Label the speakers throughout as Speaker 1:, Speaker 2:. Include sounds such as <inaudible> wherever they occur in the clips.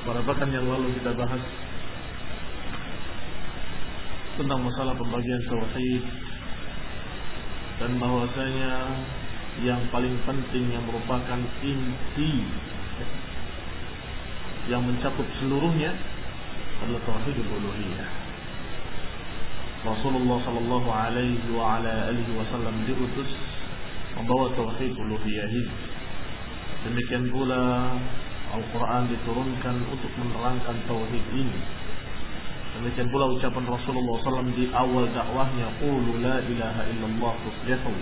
Speaker 1: Pada pekan yang lalu kita bahas tentang masalah pembagian tauhid dan bahwasanya yang paling penting yang merupakan inti yang mencakup seluruhnya adalah tauhid uluhiyah. Rasulullah sallallahu alaihi wa ala alihi wasallam diutus membawa tauhid uluhiyah. Demikian pula Al-Quran diturunkan untuk menerangkan tauhid ini. Demikian pula ucapan Rasulullah SAW di awal dakwahnya, Qulu la ilaha illallah tuflihu.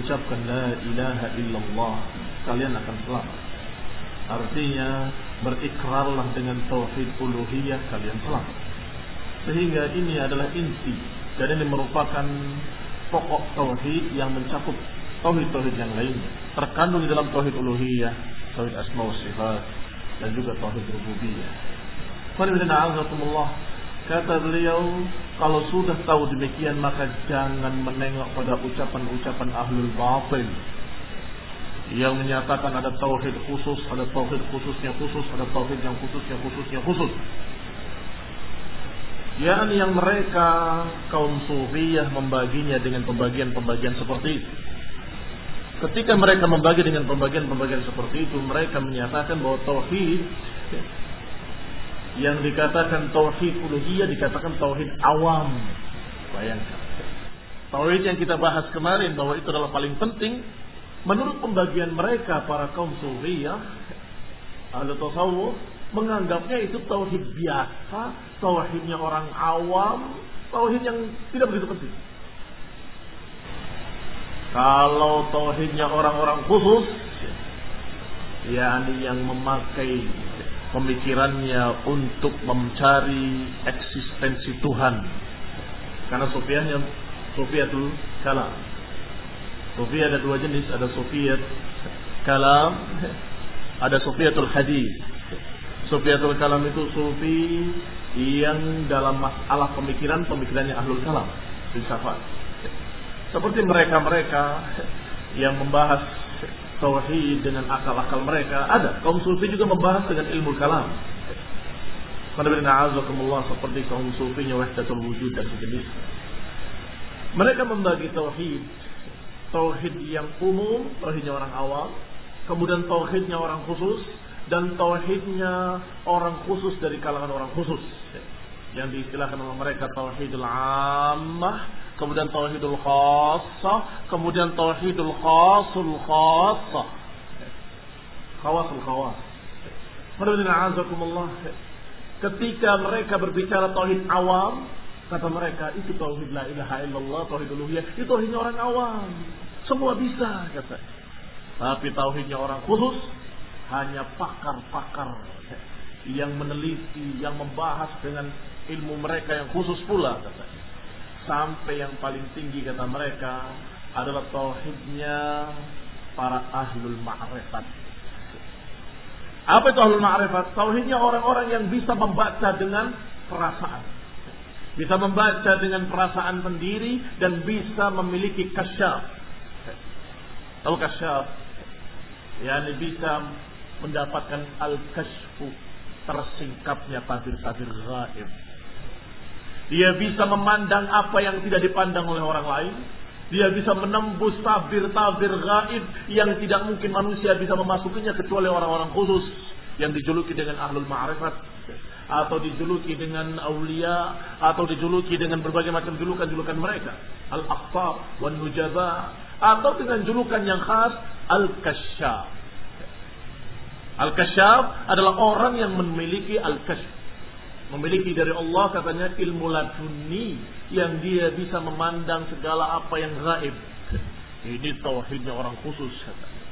Speaker 1: Ucapkan la ilaha illallah, kalian akan selamat. Artinya berikrarlah dengan tauhid uluhiyah kalian selamat. Sehingga ini adalah inti dan ini merupakan pokok tauhid yang mencakup tauhid-tauhid yang lainnya. Terkandung di dalam tauhid uluhiyah, tauhid asma wa sifat dan juga tauhid rububiyah. Kata beliau, kalau sudah tahu demikian maka jangan menengok pada ucapan-ucapan ahlul batil yang menyatakan ada tauhid khusus, ada tauhid khususnya khusus, ada tauhid yang khususnya khususnya khusus. yakni yang mereka kaum sufiyah membaginya dengan pembagian-pembagian seperti itu. Ketika mereka membagi dengan pembagian-pembagian seperti itu, mereka menyatakan bahwa tauhid yang dikatakan tauhid uluhiyah dikatakan tauhid awam. Bayangkan. Tauhid yang kita bahas kemarin bahwa itu adalah paling penting menurut pembagian mereka para kaum sufiyah ahli tasawuf menganggapnya itu tauhid biasa, tauhidnya orang awam, tauhid yang tidak begitu penting. Kalau tauhidnya orang-orang khusus, yakni yang memakai pemikirannya untuk mencari eksistensi Tuhan. Karena sofianya sofiatul kalam. Sofia ada dua jenis, ada sofiat kalam, ada sofiatul hadis. Sofiatul kalam itu sufi yang dalam masalah pemikiran pemikirannya ahlul kalam, filsafat. Seperti mereka-mereka yang membahas tauhid dengan akal-akal mereka ada. Kaum sufi juga membahas dengan ilmu kalam. Alhamdulillah seperti kaum sufinya wahdatul wujud dan sejenis. Mereka membagi tauhid tauhid yang umum, tauhidnya orang awam, kemudian tauhidnya orang khusus, dan tauhidnya orang khusus dari kalangan orang khusus. Yang diistilahkan oleh mereka tauhidul ammah, kemudian tauhidul khassah, kemudian tauhidul khasul khassah. Khawasul khawas. Ketika mereka berbicara tauhid awam, kata mereka itu tauhid la ilaha illallah, tauhid uluhiyah, itu tauhidnya orang awam. Semua bisa kata. Tapi tauhidnya orang khusus hanya pakar-pakar yang meneliti, yang membahas dengan ilmu mereka yang khusus pula kata. Sampai yang paling tinggi kata mereka adalah tauhidnya para ahlul ma'rifat. Apa itu ahlul ma'rifat? Tauhidnya orang-orang yang bisa membaca dengan perasaan. Bisa membaca dengan perasaan sendiri dan bisa memiliki kasyaf. Tahu kasyaf? Yani bisa mendapatkan al-kashfu tersingkapnya tabir-tabir gaib. Dia bisa memandang apa yang tidak dipandang oleh orang lain. Dia bisa menembus tabir-tabir gaib yang tidak mungkin manusia bisa memasukinya kecuali orang-orang khusus yang dijuluki dengan ahlul ma'rifat atau dijuluki dengan aulia atau dijuluki dengan berbagai macam julukan-julukan mereka al-aqtab wan nujaba atau dengan julukan yang khas al-kasyaf Al-Kasyaf adalah orang yang memiliki Al-Kasyaf. Memiliki dari Allah katanya ilmu laduni yang dia bisa memandang segala apa yang gaib. <laughs> Ini tauhidnya orang khusus katanya.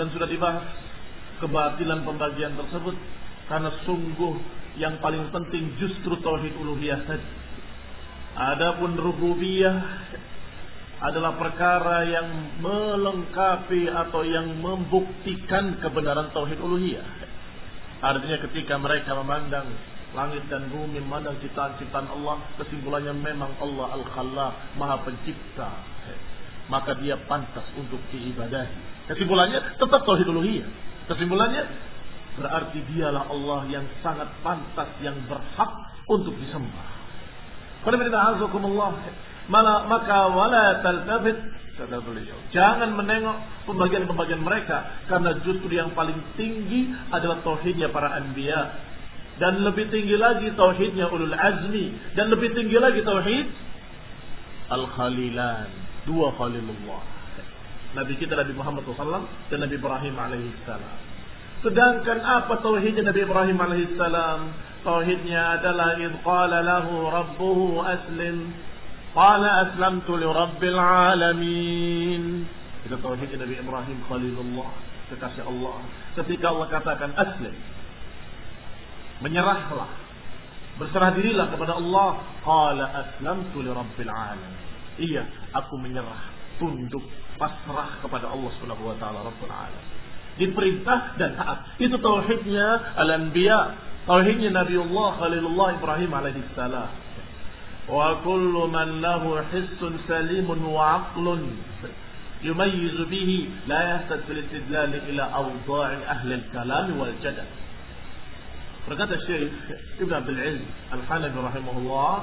Speaker 1: dan sudah dibahas kebatilan pembagian tersebut karena sungguh yang paling penting justru tauhid uluhiyah saja. Adapun rububiyah adalah perkara yang melengkapi atau yang membuktikan kebenaran tauhid uluhiyah. Artinya ketika mereka memandang langit dan bumi, memandang ciptaan-ciptaan Allah, kesimpulannya memang Allah Al-Khallaq, Maha Pencipta. Maka dia pantas untuk diibadahi. Kesimpulannya tetap tauhid uluhiyah. Kesimpulannya berarti dialah Allah yang sangat pantas, yang berhak untuk disembah. Qul maka wala taltafit kata beliau. Jangan menengok pembagian-pembagian mereka karena justru yang paling tinggi adalah tauhidnya para anbiya dan lebih tinggi lagi tauhidnya ulul azmi dan lebih tinggi lagi tauhid al khalilan dua khalilullah Nabi kita Nabi Muhammad SAW dan Nabi Ibrahim alaihissalam. Sedangkan apa tauhidnya Nabi Ibrahim alaihissalam? Tauhidnya adalah idh qala lahu rabbuhu aslim Qala aslamtu li rabbil alamin. Itu tauhid Nabi Ibrahim Khalilullah, kekasih Allah. Ketika Allah katakan aslim. Menyerahlah. Berserah dirilah kepada Allah. Qala aslamtu li rabbil alamin. Iya, aku menyerah, tunduk, pasrah kepada Allah Subhanahu wa taala Rabbul alamin. Diperintah dan taat. Itu tauhidnya al-anbiya. Tauhidnya Nabiullah Khalilullah Ibrahim alaihissalam. وكل من له حس سليم وعقل يميز به لا يحتاج في الاستدلال إلى أوضاع أهل الكلام والجدل Berkata Syekh Ibn Abdul Aziz Al-Hanafi rahimahullah,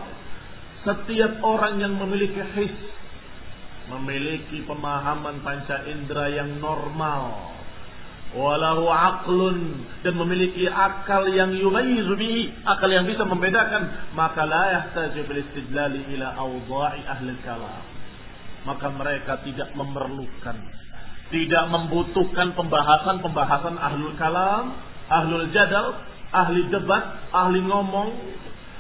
Speaker 1: setiap orang yang memiliki his, memiliki pemahaman panca indera yang normal, walahu aqlun. Dan memiliki akal yang yumayyizu bihi, akal yang bisa membedakan, maka la yahtaju bil istidlal ila awda'i ahli kalam. Maka mereka tidak memerlukan. Tidak membutuhkan pembahasan-pembahasan ahlul kalam, ahlul jadal, ahli debat, ahli ngomong,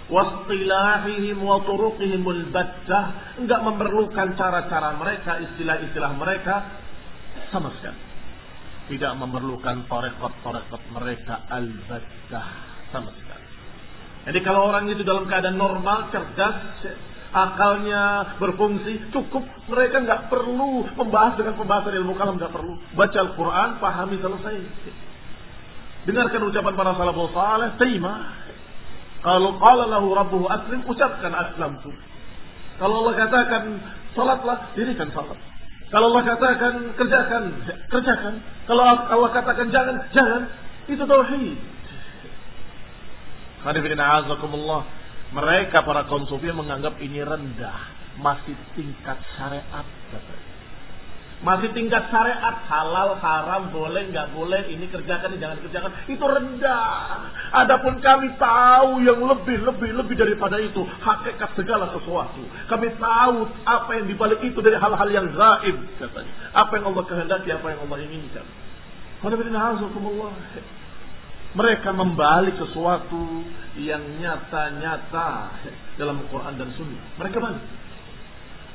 Speaker 1: wastilahihim wa turuqihimul battah, enggak memerlukan cara-cara mereka, istilah-istilah mereka sama sekali tidak memerlukan torekot-torekot mereka al-badah sama sekali. Jadi kalau orang itu dalam keadaan normal, cerdas, akalnya berfungsi, cukup mereka nggak perlu membahas dengan pembahasan ilmu kalam nggak perlu. Baca Al-Quran, pahami selesai. Dengarkan ucapan para salafus saleh, terima. Kalau qala lahu rabbuhu aslim, ucapkan aslam tu. Kalau Allah katakan salatlah, dirikan salat. Kalau Allah katakan kerjakan, kerjakan. Kalau Allah katakan jangan, jangan. Itu tauhid. Mereka para kaum sufi menganggap ini rendah, masih tingkat syariat katanya. Masih tingkat syariat halal, haram, boleh, nggak boleh, ini kerjakan, ini jangan kerjakan. Itu rendah. Adapun kami tahu yang lebih, lebih, lebih daripada itu. Hakikat segala sesuatu. Kami tahu apa yang dibalik itu dari hal-hal yang gaib. Katanya. Apa yang Allah kehendaki, apa yang Allah inginkan. Mereka membalik sesuatu yang nyata-nyata dalam Quran dan Sunnah. Mereka balik.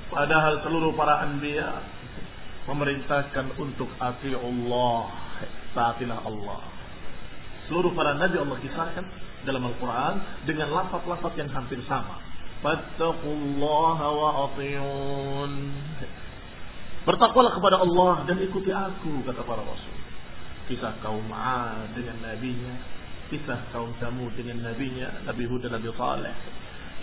Speaker 1: Padahal seluruh para anbiya memerintahkan untuk Allah, taatilah Allah. Seluruh para nabi Allah kisahkan dalam Al-Quran dengan lafaz-lafaz yang hampir sama. Fattaqullaha wa ati'un. Bertakwalah kepada Allah dan ikuti aku, kata para rasul. Kisah kaum Ad dengan nabinya, kisah kaum Samud dengan nabinya, Nabi Hud dan Nabi Saleh.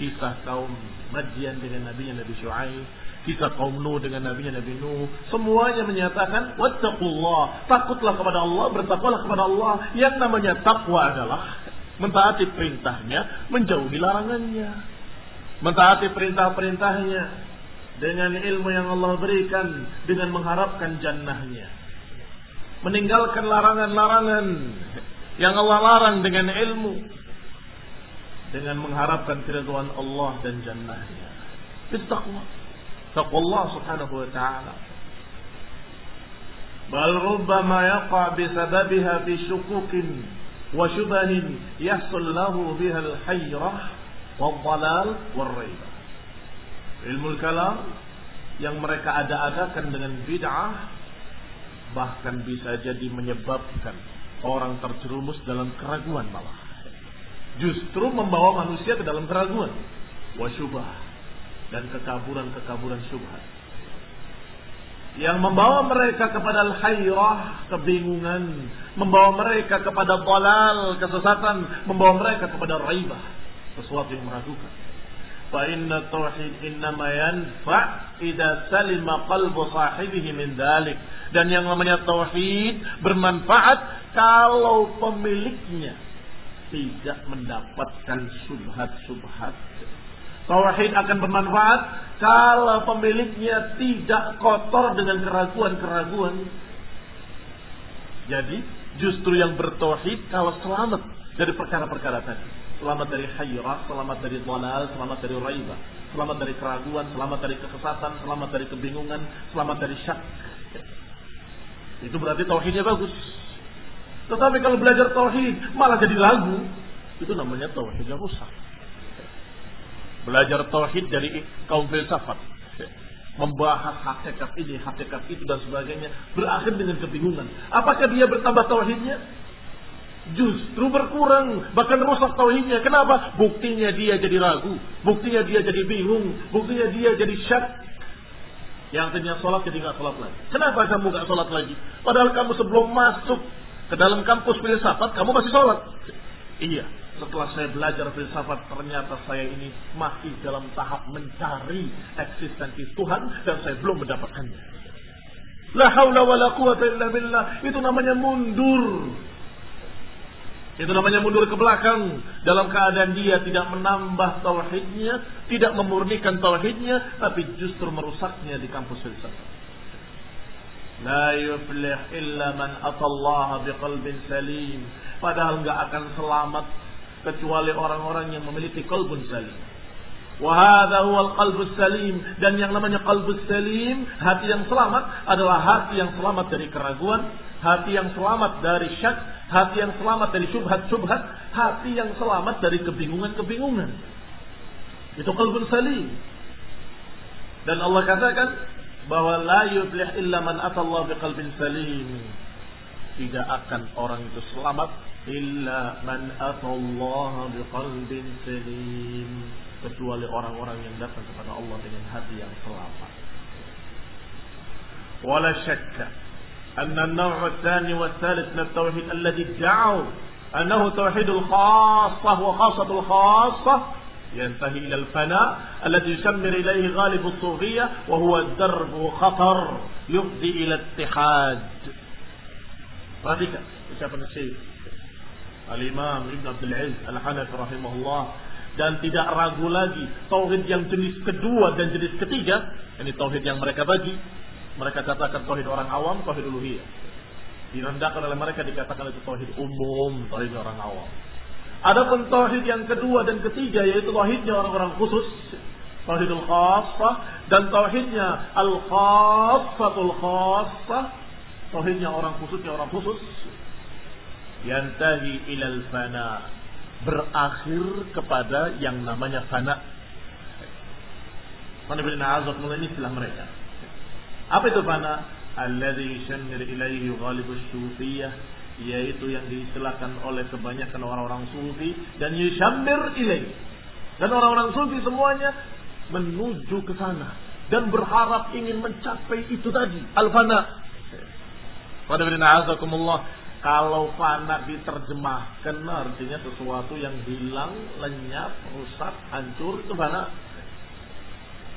Speaker 1: Kisah kaum Madian dengan nabinya Nabi Shu'aib Kisah kaum Nuh dengan nabinya Nabi Nuh. Semuanya menyatakan, Wattaqullah. Takutlah kepada Allah, bertakwalah kepada Allah. Yang namanya takwa adalah mentaati perintahnya, menjauhi larangannya. Mentaati perintah-perintahnya dengan ilmu yang Allah berikan, dengan mengharapkan jannahnya. Meninggalkan larangan-larangan yang Allah larang dengan ilmu. Dengan mengharapkan keriduan Allah dan jannahnya. Itu. Taqwallah subhanahu wa ta'ala. Bal rubbama yaqa bisababiha fi syukukin wa syubahin yahsul lahu biha al-hayrah wal dalal wal raiba. Ilmu kalam yang mereka ada-adakan dengan bid'ah bahkan bisa jadi menyebabkan orang terjerumus dalam keraguan malah. Justru membawa manusia ke dalam keraguan. Wasyubah dan kekaburan-kekaburan syubhat yang membawa mereka kepada al-hayrah, kebingungan, membawa mereka kepada dalal, kesesatan, membawa mereka kepada raibah, sesuatu yang meragukan. Fa inna tauhid innama yanfa' idza salima qalbu sahibihi min dhalik. Dan yang namanya tauhid bermanfaat kalau pemiliknya tidak mendapatkan subhat-subhat Tauhid akan bermanfaat kalau pemiliknya tidak kotor dengan keraguan-keraguan. Jadi justru yang bertauhid kalau selamat dari perkara-perkara tadi. Selamat dari hayrah, selamat dari dhalal, selamat dari raibah. Selamat dari keraguan, selamat dari kesesatan, selamat dari kebingungan, selamat dari syak. Itu berarti tauhidnya bagus. Tetapi kalau belajar tauhid malah jadi lagu, itu namanya tauhidnya rusak. Belajar tauhid dari kaum filsafat. Membahas hakikat ini, hakikat itu dan sebagainya. Berakhir dengan kebingungan. Apakah dia bertambah tauhidnya? Justru berkurang, bahkan rusak tauhidnya. Kenapa? Buktinya dia jadi ragu, buktinya dia jadi bingung, buktinya dia jadi syak. Yang tadinya sholat jadi nggak sholat lagi. Kenapa kamu nggak sholat lagi? Padahal kamu sebelum masuk ke dalam kampus filsafat, kamu masih sholat. Iya, setelah saya belajar filsafat ternyata saya ini masih dalam tahap mencari eksistensi Tuhan dan saya belum mendapatkannya. La haula wa la quwata illa billah. Itu namanya mundur. Itu namanya mundur ke belakang dalam keadaan dia tidak menambah tauhidnya, tidak memurnikan tauhidnya, tapi justru merusaknya di kampus filsafat. La yuflih illa man atallaha biqalbin salim. Padahal nggak akan selamat kecuali orang-orang yang memiliki kalbun salim. Wahada huwal qalbus salim dan yang namanya qalbus salim, hati yang selamat adalah hati yang selamat dari keraguan, hati yang selamat dari syak, hati yang selamat dari syubhat-syubhat, hati yang selamat dari kebingungan-kebingungan. Itu qalbun salim. Dan Allah katakan bahwa la yuflih illa man atallah biqalbin salim. Tidak akan orang itu selamat illa man atallaha biqalbin salim kecuali orang-orang yang datang kepada Allah dengan hati yang selamat. ولا شك أن النوع الثاني والثالث من التوحيد الذي ادعوا أنه توحيد الخاصة وخاصة الخاصة ينتهي إلى الفناء الذي يشمر إليه غالب الصوفية وهو درب خطر يفضي إلى اتحاد. Perhatikan ucapan Syekh Al-Imam Ibn Abdul Aziz Al-Hanafi rahimahullah. Dan tidak ragu lagi tauhid yang jenis kedua dan jenis ketiga. Ini tauhid yang mereka bagi. Mereka katakan tauhid orang awam tauhid uluhiyah. Direndahkan oleh mereka dikatakan itu tauhid umum tauhid orang awam. Adapun tauhid yang kedua dan ketiga yaitu tauhidnya orang-orang khusus tauhidul khassah dan tauhidnya al khassatul khassah tauhidnya orang khususnya orang khusus yantahi ilal fana berakhir kepada yang namanya fana ini istilah mereka. Apa itu fana? Alladhi yushammir ilaihi ghalibus sufiyah yaitu yang diistilahkan oleh kebanyakan orang-orang sufi dan yushammir ilaihi. Dan orang-orang sufi semuanya menuju ke sana dan berharap ingin mencapai itu tadi al-fana. Azakumullah kalau fana diterjemahkan artinya sesuatu yang hilang, lenyap, rusak, hancur itu fana.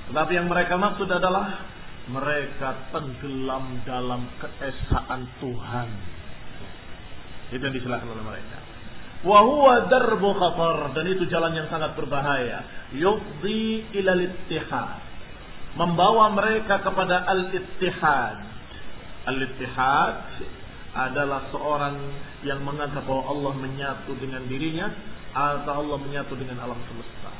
Speaker 1: Tetapi yang mereka maksud adalah mereka tenggelam dalam keesaan Tuhan. Itu yang disilahkan oleh mereka. Wahuwa darbu khatar dan itu jalan yang sangat berbahaya. Yufdi ilal ittihad. Membawa mereka kepada al-ittihad. Al-ittihad adalah seorang yang menganggap bahwa Allah menyatu dengan dirinya atau Allah menyatu dengan alam semesta.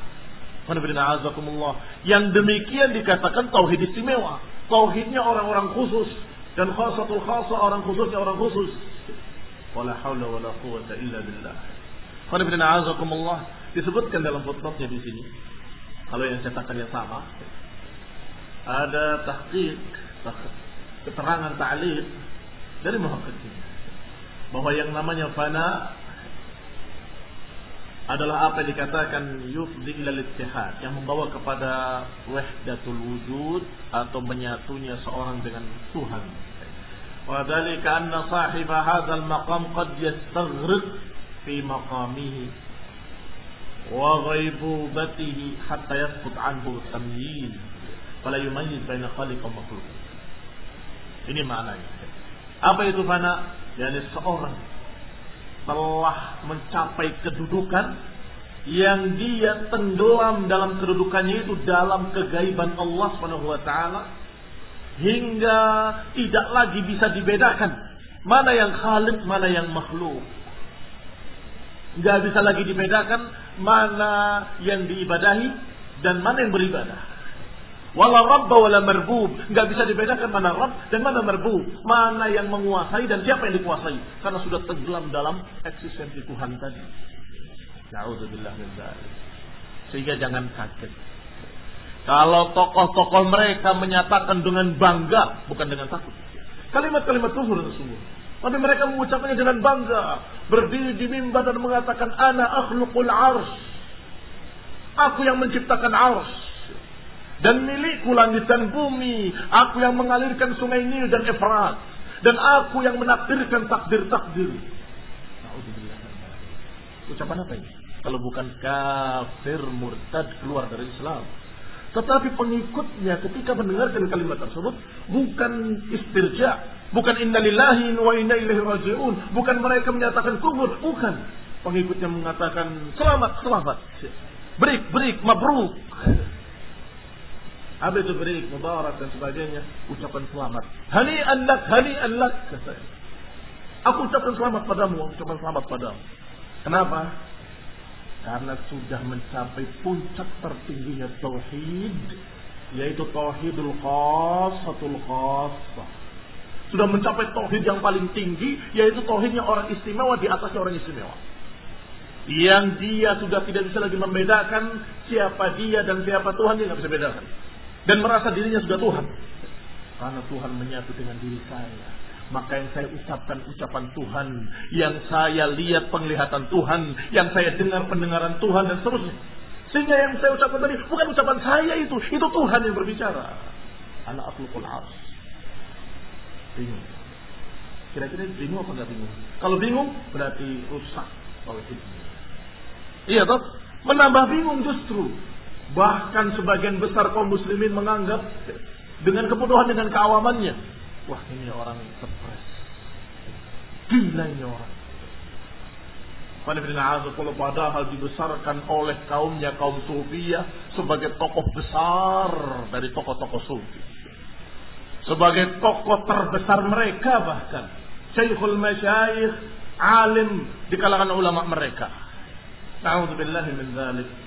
Speaker 1: Yang demikian dikatakan tauhid istimewa. Tauhidnya orang-orang khusus dan khasatul khasa orang khususnya orang khusus. Wala haula wala quwata illa billah. disebutkan dalam footnote di sini. Kalau yang cetakannya sama, ada tahqiq, keterangan ta'liq dari muhaqqiqin bahwa yang namanya fana adalah apa yang dikatakan yufdi ilal ittihad yang membawa kepada wahdatul wujud atau menyatunya seorang dengan Tuhan. Wa dzalika anna sahib hadzal maqam qad yastaghriq fi maqamihi wa ghaibubatihi hatta yasqut anhu tamyiz fala yumayyiz baina khaliq wa makhluq. Ini maknanya. Apa itu fana? Yani seorang telah mencapai kedudukan yang dia tenggelam dalam kedudukannya itu dalam kegaiban Allah Subhanahu wa taala hingga tidak lagi bisa dibedakan mana yang khalik, mana yang makhluk. Tidak bisa lagi dibedakan mana yang diibadahi dan mana yang beribadah. Wala rabba wala merbub. Nggak bisa dibedakan mana rabb dan mana merbub. Mana yang menguasai dan siapa yang dikuasai. Karena sudah tenggelam dalam eksistensi Tuhan tadi. Na'udzubillah min Sehingga jangan kaget. Kalau tokoh-tokoh mereka menyatakan dengan bangga, bukan dengan takut. Kalimat-kalimat kufur sungguh. Tapi mereka mengucapkannya dengan bangga. Berdiri di mimbar dan mengatakan, Ana akhluqul ars. Aku yang menciptakan ars dan milikku langit dan bumi. Aku yang mengalirkan sungai Nil dan Efrat. Dan aku yang menakdirkan takdir-takdir. Ucapan apa ini? Kalau bukan kafir murtad keluar dari Islam. Tetapi pengikutnya ketika mendengarkan kalimat tersebut bukan istirja, bukan innalillahi wa inna ilaihi rajiun, bukan mereka menyatakan kubur, bukan. Pengikutnya mengatakan selamat, selamat. Berik, berik, mabruk. Apa itu beri mubarak dan sebagainya. Ucapan selamat. Hani anlak, hani anlak. Aku ucapkan selamat padamu. Ucapan selamat padamu. Kenapa? Karena sudah mencapai puncak tertingginya tauhid. Yaitu tauhidul khasatul khasah. Sudah mencapai tauhid yang paling tinggi. Yaitu tauhidnya orang istimewa di atasnya orang istimewa yang dia sudah tidak bisa lagi membedakan siapa dia dan siapa Tuhan dia nggak bisa bedakan dan merasa dirinya sudah Tuhan. Karena Tuhan menyatu dengan diri saya. Maka yang saya ucapkan ucapan Tuhan. Yang saya lihat penglihatan Tuhan. Yang saya dengar pendengaran Tuhan dan seterusnya. Sehingga yang saya ucapkan tadi bukan ucapan saya itu. Itu Tuhan yang berbicara. Anak akhlukul ars. Bingung. Kira-kira bingung apa enggak bingung? Kalau bingung berarti rusak oleh Iya toh? Menambah bingung justru. Bahkan sebagian besar kaum muslimin menganggap dengan kebodohan dengan keawamannya. Wah ini orang stres. Gila ini orang. padahal dibesarkan oleh kaumnya kaum Sufiyah sebagai tokoh besar dari tokoh-tokoh Sufi. Sebagai tokoh terbesar mereka bahkan. Syekhul Masyayikh, alim di kalangan ulama mereka. Na'udzubillahi min dzalik.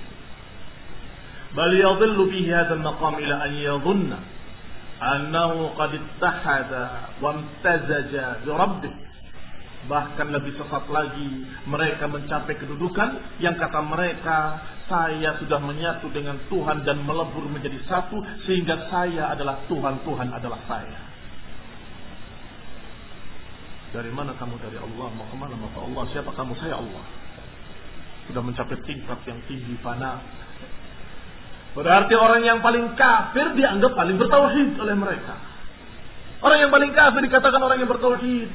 Speaker 1: Fihi hadha al-maqam ila an yadhunna annahu qad ittahada wa imtazaja bi rabbih Bahkan lebih sesat lagi, mereka mencapai kedudukan yang kata mereka, saya sudah menyatu dengan Tuhan dan melebur menjadi satu, sehingga saya adalah Tuhan, Tuhan adalah saya. Dari mana kamu dari Allah? Mau ke mana mau ke Allah? Siapa kamu? Saya Allah. Sudah mencapai tingkat yang tinggi fana. Berarti orang yang paling kafir dianggap paling bertauhid oleh mereka. Orang yang paling kafir dikatakan orang yang bertauhid.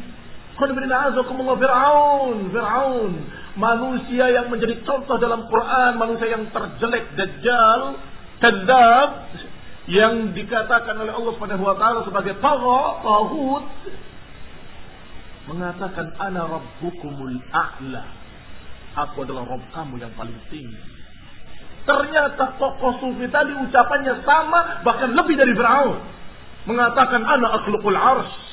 Speaker 1: Fir'aun, Fir'aun. Manusia yang menjadi contoh dalam Quran, manusia yang terjelek, dajjal, kadzab, yang dikatakan oleh Allah Subhanahu wa taala sebagai tagha, tahut, mengatakan ana rabbukumul a'la. Aku adalah Rabb kamu yang paling tinggi. Ternyata tokoh sufi tadi ucapannya sama bahkan lebih dari Fir'aun. Mengatakan ana akhluqul arsh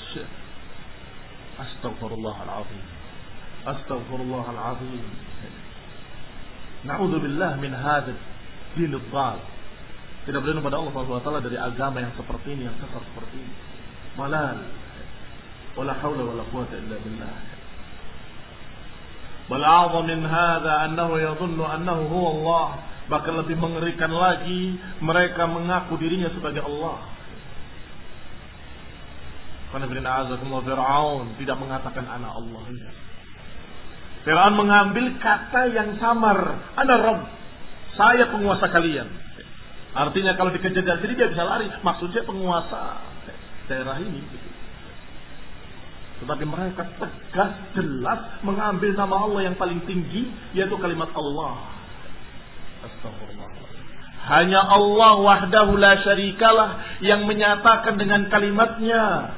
Speaker 1: Astaghfirullah al-azim. Astaghfirullah al-azim. Na'udzu billah min hadzal din dhal. Tidak berlindung pada Allah Subhanahu wa taala dari agama yang seperti ini, yang sesat seperti ini. Malal. Wala haula wala quwata illa billah. Bal a'zam min hadza annahu yadhunnu annahu huwa Allah. Bahkan lebih mengerikan lagi mereka mengaku dirinya sebagai Allah. Karena Fir'aun tidak mengatakan anak Allah. Fir'aun mengambil kata yang samar. Ana Rabb. Saya penguasa kalian. Artinya kalau dikejar dari sini dia bisa lari. Maksudnya penguasa daerah ini. Tetapi mereka tegas, jelas mengambil nama Allah yang paling tinggi, yaitu kalimat Allah. Hanya Allah wahdahu la syarikalah yang menyatakan dengan kalimatnya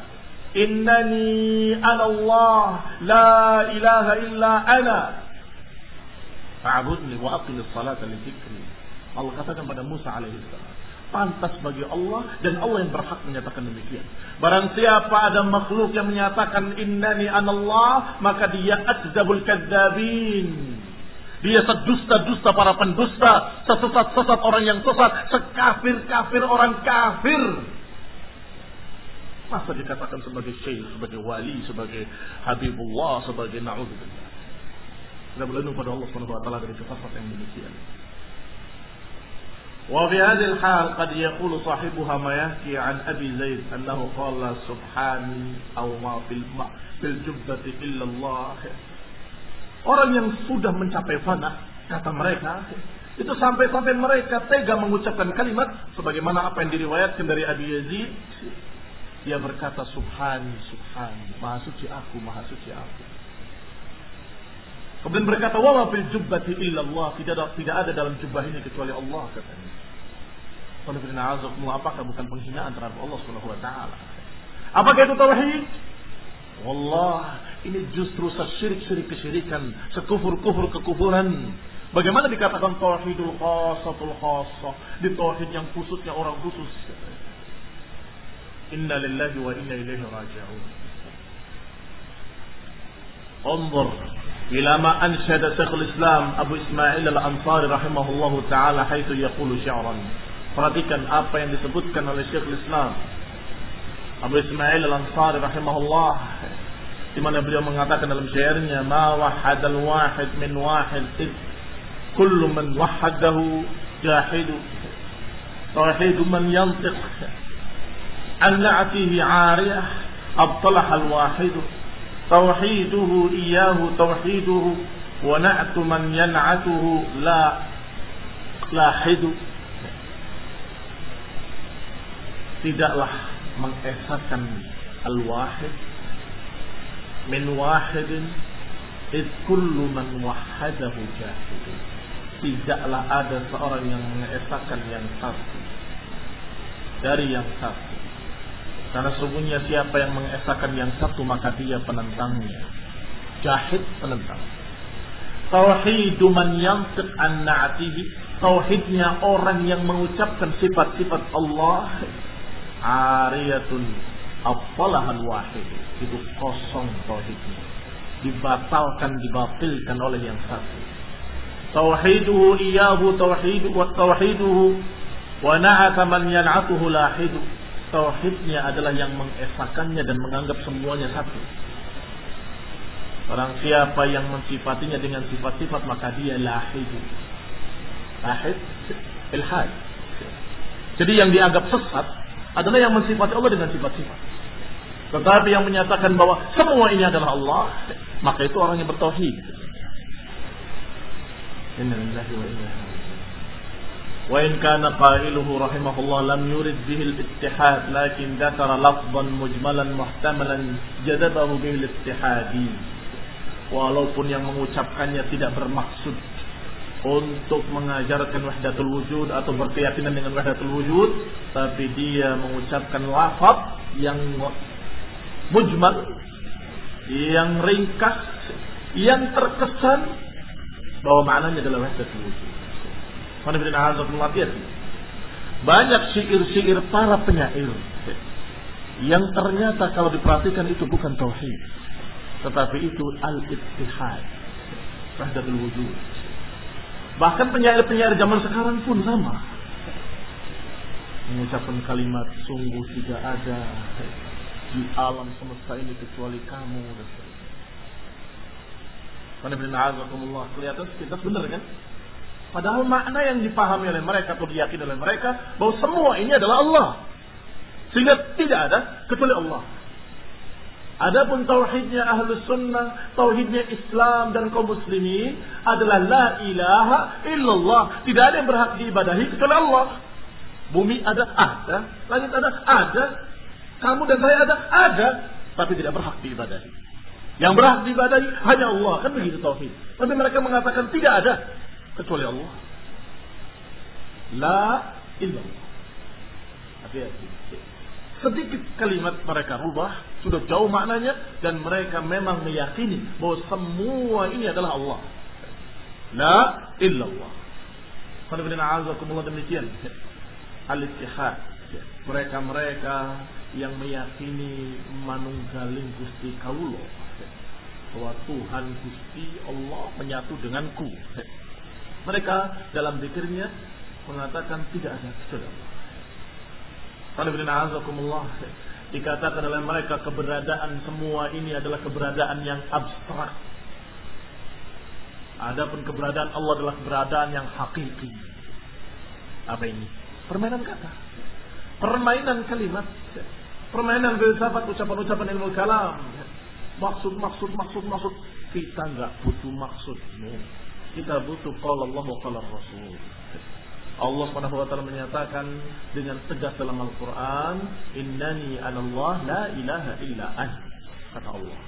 Speaker 1: Innani ana Allah la ilaha illa ana. Fa'budni wa aqimis salata li dzikri. Allah katakan pada Musa alaihissalam. Pantas bagi Allah dan Allah yang berhak menyatakan demikian. Barang siapa ada makhluk yang menyatakan innani anallah, maka dia akzabul kadzabin. Dia sedusta-dusta para pendusta, sesat-sesat orang yang sesat, sekafir-kafir orang kafir. Masa dikatakan sebagai syekh, sebagai wali, sebagai habibullah, sebagai na'udzubillah. Kita berlindung pada Allah Subhanahu wa taala dari sifat yang demikian. وفي هذه الحال قد يقول صاحبها ما يحكي عن أبي زيد أنه قال سبحاني أو ما في في الجبة إلا الله Orang yang sudah mencapai fana, kata mereka, itu sampai-sampai mereka tega mengucapkan kalimat sebagaimana apa yang diriwayatkan dari Abi Yazid dia berkata Subhan, Subhan, Maha suci aku, Maha suci aku. Kemudian berkata, wa ma fil jubbati illallah. Tidak ada, tidak ada dalam jubah ini kecuali Allah katanya. Apakah bukan penghinaan terhadap Allah Subhanahu wa taala? Apakah itu tauhid? Wallah, ini justru sesyirik-syirik kesyirikan, sekufur-kufur kekufuran. Bagaimana dikatakan tauhidul khasatul khasah? Di tauhid yang khususnya orang khusus. إنا لله وإنا إليه راجعون انظر إلى ما أنشد شيخ الإسلام أبو إسماعيل الأنصاري رحمه الله تعالى حيث يقول شعرا Perhatikan apa yang disebutkan oleh Syekh Islam Abu Ismail Al-Ansari rahimahullah di mana beliau mengatakan dalam syairnya ma wahadal wahid min wahid id kullu man wahadahu jahidu. Tauhid man yantiq. An la'atihi 'ariyah abtalah al-wahid tauhiduhu iyyahu tauhiduhu. Wa na'tu man yan'atuhu la lahidu. Tidaklah mengesahkan al-wahid min wahidin id kullu man wahadahu jahid tidaklah ada seorang yang mengesahkan yang satu dari yang satu karena sungguhnya siapa yang mengesahkan yang satu maka dia penentangnya. Jahid penentang. Tauhidu man yantiq an na'atihi. Tauhidnya orang yang mengucapkan sifat-sifat Allah. Ariyatun afalahal wahid. Itu kosong tauhidnya. Dibatalkan, dibatilkan oleh yang satu. Tauhiduhu iyahu tauhidu wa tauhiduhu wa na'ata man yan'atuhu lahidu. Tauhidnya adalah yang mengesakannya dan menganggap semuanya satu. Orang siapa yang mensifatinya dengan sifat-sifat maka dia lahidu. Lahid, ilhad. Jadi yang dianggap sesat adalah yang mensifati Allah dengan sifat-sifat. Tetapi yang menyatakan bahwa semua ini adalah Allah, maka itu orang yang bertauhid. Inna lillahi wa inna wa in kana qailuhu rahimahullah lam yurid bihi al-ittihad lakin dzakara lafdhan mujmalan muhtamalan jadabahu bihi al-ittihadi walaupun yang mengucapkannya tidak bermaksud untuk mengajarkan wahdatul wujud atau berkeyakinan dengan wahdatul wujud tapi dia mengucapkan lafaz yang mujmal yang ringkas yang terkesan bahwa maknanya adalah wahdatul wujud. Banyak syair-syair para penyair yang ternyata kalau diperhatikan itu bukan tauhid tetapi itu al-ittihad wahdatul wujud bahkan penyair-penyair zaman sekarang pun sama mengucapkan kalimat sungguh tidak ada di alam semesta ini kecuali kamu sebagainya. Kelihatan kita benar kan? Padahal makna yang dipahami oleh mereka atau diyakini oleh mereka bahwa semua ini adalah Allah. Sehingga tidak ada kecuali Allah. Adapun tauhidnya ahlus sunnah, tauhidnya Islam dan kaum muslimin adalah la ilaha illallah. Tidak ada yang berhak diibadahi kecuali Allah. Bumi ada, ada. Langit ada, ada. Kamu dan saya ada, ada. Tapi tidak berhak diibadahi. Yang berhak diibadahi hanya Allah. Kan begitu tauhid. Tapi mereka mengatakan tidak ada kecuali Allah. La illallah. Hati-hati. Sedikit kalimat mereka rubah, sudah jauh maknanya, dan mereka memang meyakini bahwa semua ini adalah Allah. La illallah. Alhamdulillah demikian. Al-Ittihad. Mereka-mereka yang meyakini manunggaling Gusti Kaulo. Bahwa Tuhan Gusti Allah menyatu denganku. Mereka dalam pikirnya mengatakan tidak ada kecuali Allah. Dikatakan oleh mereka keberadaan semua ini adalah keberadaan yang abstrak. Adapun keberadaan Allah adalah keberadaan yang hakiki. Apa ini? Permainan kata. Permainan kalimat. Permainan filsafat ucapan-ucapan ilmu kalam. Maksud, maksud, maksud, maksud. Kita nggak butuh maksud. Kita butuh qala Allah wa Rasul. Allah Subhanahu wa taala menyatakan dengan tegas dalam Al-Qur'an, "Innani anallah la ilaha illa ana." Kata Allah.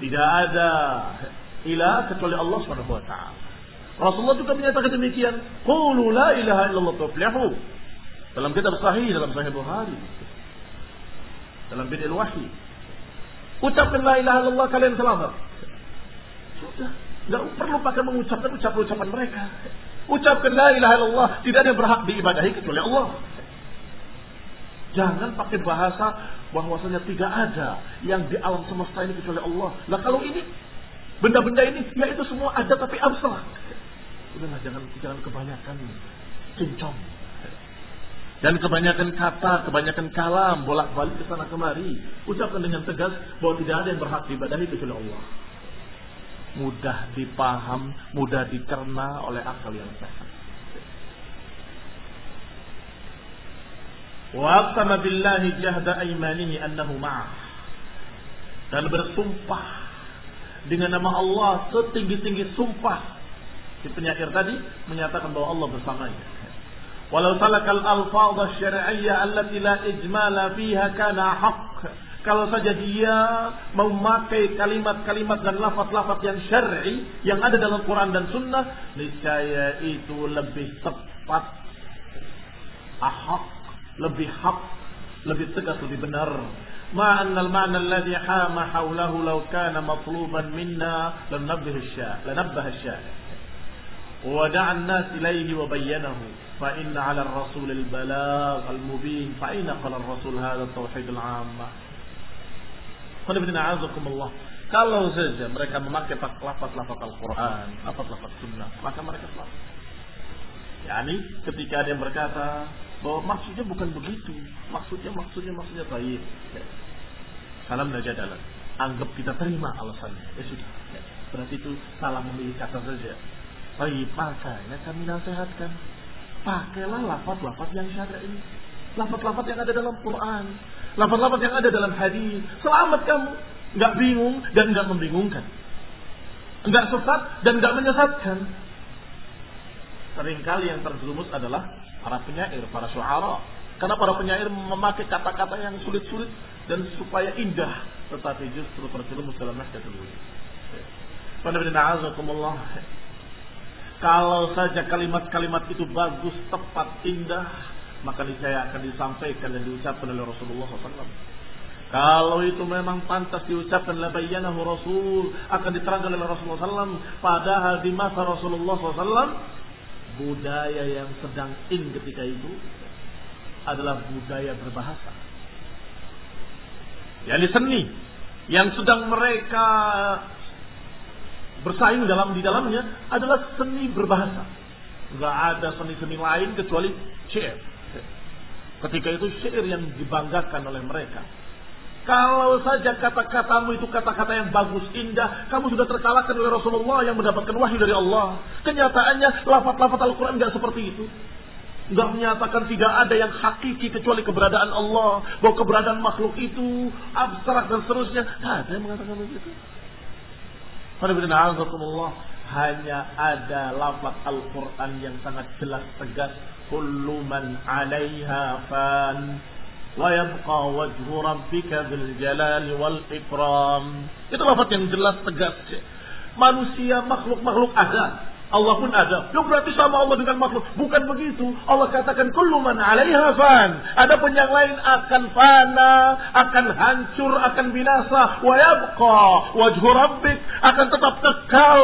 Speaker 1: Tidak ada ilah kecuali Allah Subhanahu wa taala. Rasulullah juga menyatakan demikian, "Qulu la ilaha illallah tuflihu." Dalam kitab sahih dalam sahih Bukhari. Dalam bid'ah wahyi. Ucapkan la ilaha illallah kalian selamat. Sudah. Tidak perlu pakai mengucapkan ucapan-ucapan mereka. Ucapkan la ilaha illallah. Tidak ada yang berhak diibadahi kecuali Allah. Jangan pakai bahasa bahwasanya tidak ada yang di alam semesta ini kecuali Allah. Nah kalau ini benda-benda ini ya itu semua ada tapi abstrak. Udahlah jangan jangan kebanyakan cincong. Dan kebanyakan kata, kebanyakan kalam bolak-balik ke sana kemari. Ucapkan dengan tegas bahwa tidak ada yang berhak diibadahi kecuali Allah mudah dipaham, mudah dicerna oleh akal yang sehat. Wa aqsama billahi jahda aymanihi annahu ma'ah. Dan bersumpah dengan nama Allah setinggi-tinggi sumpah. Si penyair tadi menyatakan bahwa Allah bersamanya. Walau salakal alfadha syar'iyyah allati la ijmala fiha kana haqq kalau saja dia memakai kalimat-kalimat dan lafaz-lafaz yang syar'i yang ada dalam Quran dan Sunnah, niscaya itu lebih tepat, ahak, lebih hak, lebih tegas, lebih benar. Ma anna al-ma'na alladhi hama hawlahu law kana matluban minna lanabbaha asy-sya' lanabbaha asy-sya' wa da'a an-nas ilayhi wa bayyanahu. Fa inna 'ala ar-rasul al-balagh al-mubin. Fa ayna qala ar-rasul hadha at-tauhid al-'amma Allah. Kalau saja mereka memakai lafaz-lafaz Al-Quran, lafaz-lafaz Sunnah, maka mereka selamat. Yani ketika ada yang berkata bahwa maksudnya bukan begitu, maksudnya maksudnya maksudnya baik. Ya. Salam dalam Anggap kita terima alasannya. Ya sudah. Ya. Berarti itu salah memilih kata saja. Baik, makanya kami nasihatkan. Pakailah lafaz-lafaz yang syar'i. Lafaz-lafaz yang ada dalam Quran. Lafaz-lafaz yang ada dalam hadis. Selamat kamu. Nggak bingung dan nggak membingungkan. Nggak sesat dan nggak menyesatkan. Seringkali yang terjerumus adalah para penyair, para syuara. Karena para penyair memakai kata-kata yang sulit-sulit dan supaya indah. Tetapi justru terjerumus dalam nahjatul Pendengar Kalau saja kalimat-kalimat itu bagus, tepat, indah, maka niscaya akan disampaikan dan diucapkan oleh Rasulullah SAW. Kalau itu memang pantas diucapkan labayyanahu Rasul akan diterangkan oleh Rasulullah SAW. Padahal di masa Rasulullah SAW budaya yang sedang in ketika itu adalah budaya berbahasa. Yang seni yang sedang mereka bersaing dalam di dalamnya adalah seni berbahasa. Enggak ada seni-seni lain kecuali syair. Ketika itu syair yang dibanggakan oleh mereka. Kalau saja kata-katamu itu kata-kata yang bagus, indah, kamu sudah terkalahkan oleh Rasulullah yang mendapatkan wahyu dari Allah. Kenyataannya, lafaz-lafaz Al-Quran nggak seperti itu. Nggak menyatakan tidak ada yang hakiki kecuali keberadaan Allah. Bahwa keberadaan makhluk itu abstrak dan seterusnya. Tidak ada yang mengatakan begitu. Hanya ada lafaz Al-Quran yang sangat jelas tegas fan wa yabqa wajhu rabbika bil jalali wal ikram. Itu lafaz yang jelas tegas. Manusia makhluk-makhluk ada. Allah pun ada. Lu berarti sama Allah dengan makhluk. Bukan begitu. Allah katakan kullu man 'alaiha fan. Ada pun yang lain akan fana, akan hancur, akan binasa. Wa yabqa wajhu rabbik akan tetap kekal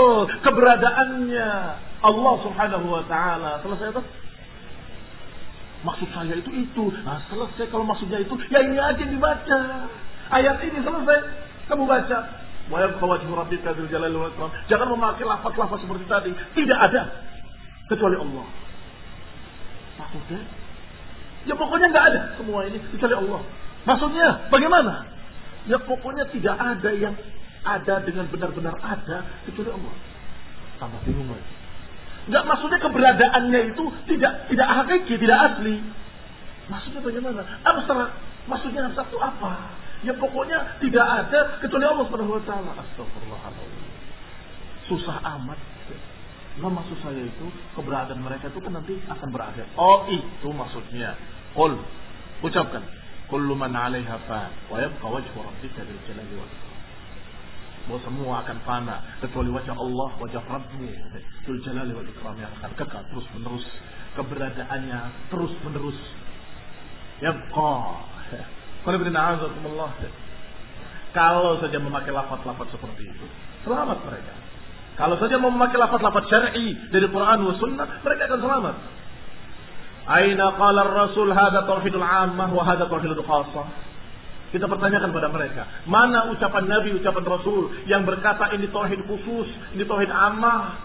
Speaker 1: keberadaannya. Allah Subhanahu wa taala. Selesai itu? Maksud saya itu itu. Nah selesai kalau maksudnya itu, ya ini aja yang dibaca. Ayat ini selesai. Kamu baca. Jangan memakai lafaz-lafaz seperti tadi. Tidak ada. Kecuali Allah. Maksudnya? Ya pokoknya nggak ada semua ini kecuali Allah. Maksudnya bagaimana? Ya pokoknya tidak ada yang ada dengan benar-benar ada kecuali Allah. Tambah bingung lagi. Enggak maksudnya keberadaannya itu tidak tidak hakiki, tidak asli. Maksudnya bagaimana? Abstrak. Maksudnya satu apa? Ya pokoknya tidak ada kecuali Allah Subhanahu wa taala. Astagfirullahaladzim. Susah amat. Nah maksud saya itu keberadaan mereka itu kan nanti akan berada. Oh itu maksudnya. Qul ucapkan kullu man 'alaiha fa wa yabqa wajhu rabbika dzil jalali wal bahwa semua akan fana kecuali wajah Allah, wajah Rabbmu, Dzul Jalali wal Ikram yang akan kekal terus menerus keberadaannya terus menerus. Yabqa. Kalau saja memakai lafaz-lafaz seperti itu, selamat mereka. Kalau saja memakai lafaz-lafaz syar'i dari Quran dan Sunnah, mereka akan selamat. Aina qala Rasul hada tauhidul ammah wa hada tauhidul khassah. Kita pertanyakan pada mereka, mana ucapan Nabi, ucapan Rasul yang berkata ini tauhid khusus, ini tauhid ammah?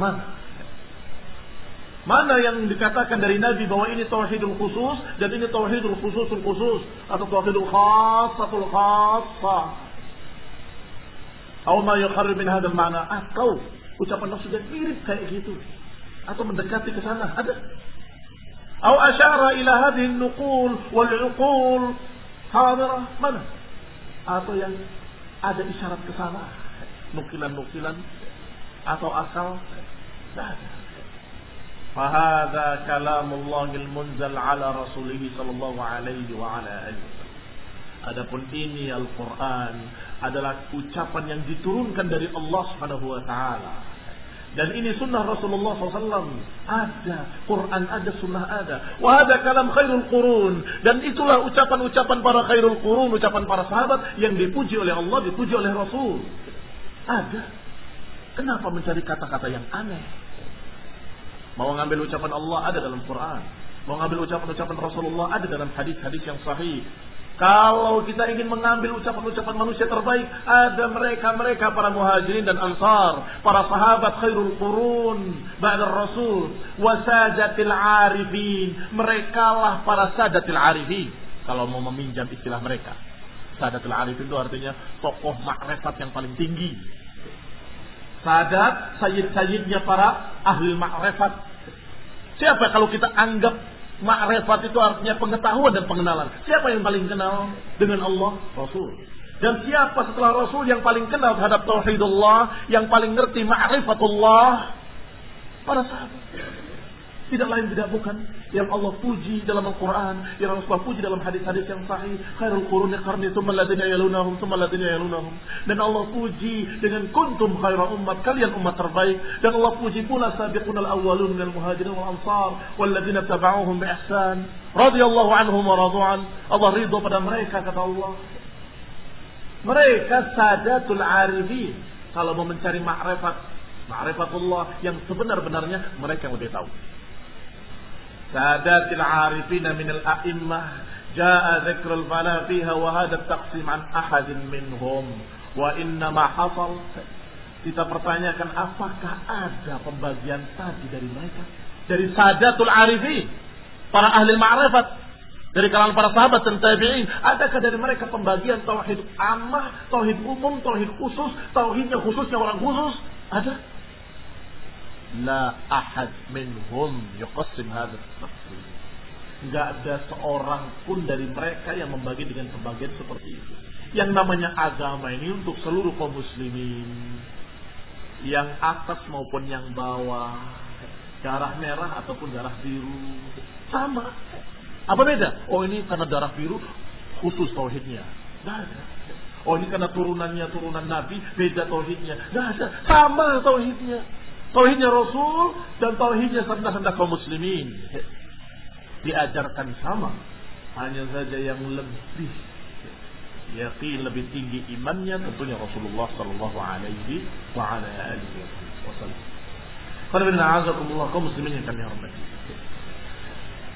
Speaker 1: Mana? Mana yang dikatakan dari Nabi bahwa ini tauhidul khusus dan ini tauhidul khususul khusus atau tauhidul khassatul khassah? Atau ma yukharrib min hadzal ma'na atau ucapan Rasul yang mirip kayak gitu atau mendekati ke sana ada? Atau asyara ila hadhihi an-nuqul wal 'uqul hadirah mana? Atau yang ada isyarat ke sana, nukilan-nukilan atau akal? Tidak ada. Kalamullah munzal ala rasulihi sallallahu alaihi wa ala alihi Adapun ini Al-Quran adalah ucapan yang diturunkan dari Allah subhanahu wa ta'ala. Dan ini sunnah Rasulullah SAW. Ada. Quran ada, sunnah ada. Wahada kalam khairul qurun. Dan itulah ucapan-ucapan para khairul qurun. Ucapan para sahabat yang dipuji oleh Allah, dipuji oleh Rasul. Ada. Kenapa mencari kata-kata yang aneh? Mau ngambil ucapan Allah ada dalam Quran. Mau ngambil ucapan-ucapan Rasulullah ada dalam hadis-hadis yang sahih. Kalau kita ingin mengambil ucapan-ucapan manusia terbaik, ada mereka-mereka para muhajirin dan ansar, para sahabat khairul qurun, ba'da rasul, wasadatil arifin. Mereka lah para sadatil arifin. Kalau mau meminjam istilah mereka. Sadatil arifin itu artinya tokoh makrifat yang paling tinggi. Sadat, sayyid-sayyidnya para ahli makrifat. Siapa kalau kita anggap Ma'rifat itu artinya pengetahuan dan pengenalan. Siapa yang paling kenal dengan Allah? Rasul. Dan siapa setelah Rasul yang paling kenal terhadap Tauhidullah, yang paling ngerti ma'rifatullah? Para sahabat. Tidak lain tidak bukan yang Allah puji dalam Al-Quran, yang Rasulullah puji dalam hadis-hadis yang sahih. Khairul quruni qarni thumma ladina yalunahum thumma ladina yalunahum. Dan Allah puji dengan kuntum khaira umat, kalian umat terbaik. Dan Allah puji pula sabiqunal awwalun minal muhajirin wal ansar wal ladina taba'uhum bi ihsan. Radhiyallahu anhum wa radu'an. Allah ridho pada mereka kata Allah. Mereka sadatul arifin. Kalau mau mencari ma'rifat, ma'rifatullah yang sebenar-benarnya mereka yang lebih tahu. سادات العارفين من الأئمة جاء ذكر الفلاح فيها وهذا التقسيم عن أحد منهم وإنما حصل kita pertanyakan apakah ada pembagian tadi dari mereka dari sadatul arifin para ahli ma'rifat dari kalangan para sahabat dan tabi'in adakah dari mereka pembagian tauhid ammah tauhid umum tauhid khusus tauhidnya khususnya orang khusus ada La ahad minhum yuqassim hadha taqsim. Enggak ada seorang pun dari mereka yang membagi dengan pembagian seperti itu. Yang namanya agama ini untuk seluruh kaum muslimin. Yang atas maupun yang bawah. Darah merah ataupun darah biru. Sama. Apa beda? Oh ini karena darah biru khusus tauhidnya. Ada. Oh ini karena turunannya turunan Nabi beda tauhidnya. Enggak ada. Sama tauhidnya. Tauhidnya Rasul dan tauhidnya sanda-sanda kaum muslimin. Diajarkan sama. Hanya saja yang lebih yakin lebih tinggi imannya tentunya Rasulullah sallallahu alaihi wa ala alihi wasallam. Qul kaum muslimin yang kami hormati.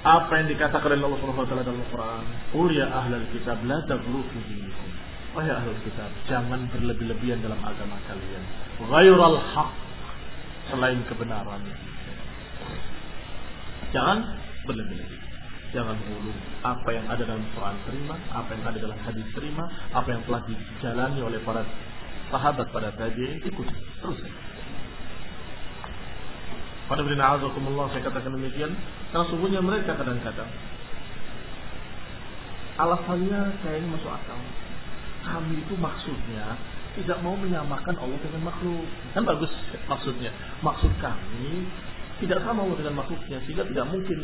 Speaker 1: Apa yang dikatakan oleh Allah Subhanahu wa taala dalam Al-Qur'an? Qul ya ahlal kitab la taghlu fi dinikum. Wahai ahlul kitab, jangan berlebih-lebihan dalam agama kalian. Ghairal haqq selain kebenaran. Jangan berlebih-lebih. Jangan hulu apa yang ada dalam Quran terima, apa yang ada dalam hadis terima, apa yang telah dijalani oleh para sahabat pada tabi'in ikut terus. Pada bina azakumullah saya katakan demikian karena sungguhnya mereka kadang-kadang alasannya saya ini masuk akal. Kami itu maksudnya tidak mau menyamakan Allah dengan makhluk. Kan bagus maksudnya. Maksud kami tidak sama Allah dengan makhluknya sehingga tidak mungkin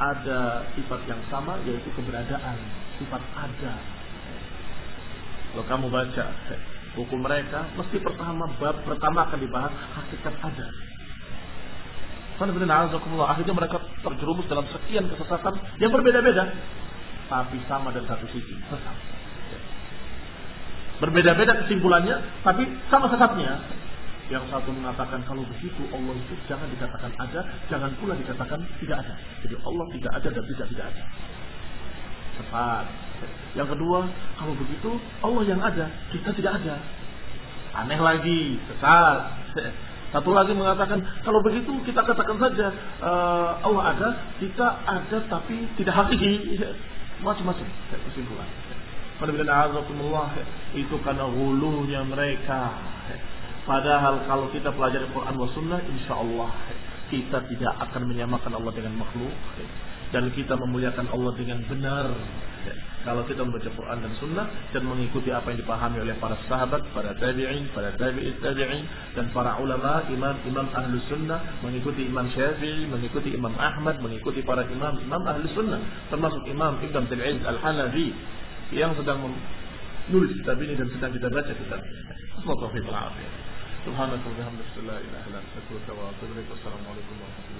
Speaker 1: ada sifat yang sama yaitu keberadaan, sifat ada. Kalau kamu baca buku mereka, mesti pertama bab pertama akan dibahas hakikat ada. Akhirnya mereka terjerumus dalam sekian kesesatan yang berbeda-beda, tapi sama dan satu sisi sesat. Berbeda-beda kesimpulannya, tapi sama sesatnya. Yang satu mengatakan kalau begitu Allah itu jangan dikatakan ada, jangan pula dikatakan tidak ada. Jadi Allah tidak ada dan tidak tidak ada. Sesat. Yang kedua, kalau begitu Allah yang ada, kita tidak ada. Aneh lagi, sesat. <laughs> Satu lagi mengatakan kalau begitu kita katakan saja uh, Allah ada, kita ada tapi tidak hakiki. <laughs> Macam-macam kesimpulan itu karena hulunya mereka. Padahal kalau kita pelajari Quran wa Sunnah, insya Allah kita tidak akan menyamakan Allah dengan makhluk dan kita memuliakan Allah dengan benar. Kalau kita membaca Quran dan Sunnah dan mengikuti apa yang dipahami oleh para sahabat, para tabi'in, para tabi'in tabi'in dan para ulama, imam-imam ahlu sunnah, mengikuti Imam Syafi'i, mengikuti Imam Ahmad, mengikuti para imam-imam ahlu sunnah, termasuk Imam Ibn Abdul Al-Hanafi yang sedang menulis kitab ini dan sedang kita baca kitab. Semoga taufiq Subhanallahi wa bihamdihi la ilaha illa anta astaghfiruka wa atubu ilaik. Wassalamualaikum warahmatullahi wabarakatuh.